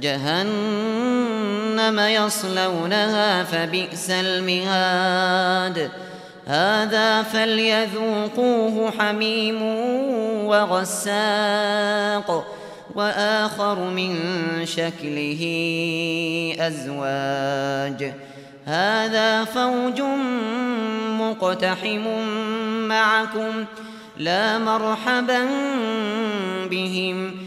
جهنم يصلونها فبئس المهاد. هذا فليذوقوه حميم وغساق وآخر من شكله أزواج. هذا فوج مقتحم معكم لا مرحبا بهم.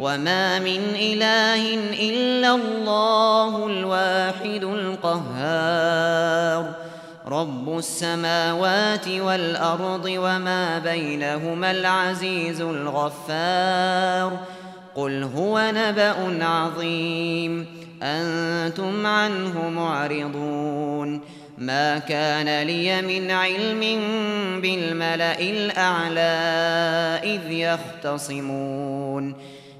وما من إله إلا الله الواحد القهار. رب السماوات والأرض وما بينهما العزيز الغفار. قل هو نبأ عظيم. أنتم عنه معرضون. ما كان لي من علم بالملأ الأعلى إذ يختصمون.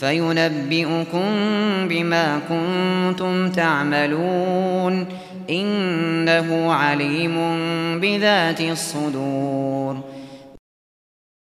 فينبئكم بما كنتم تعملون إنه عليم بذات الصدور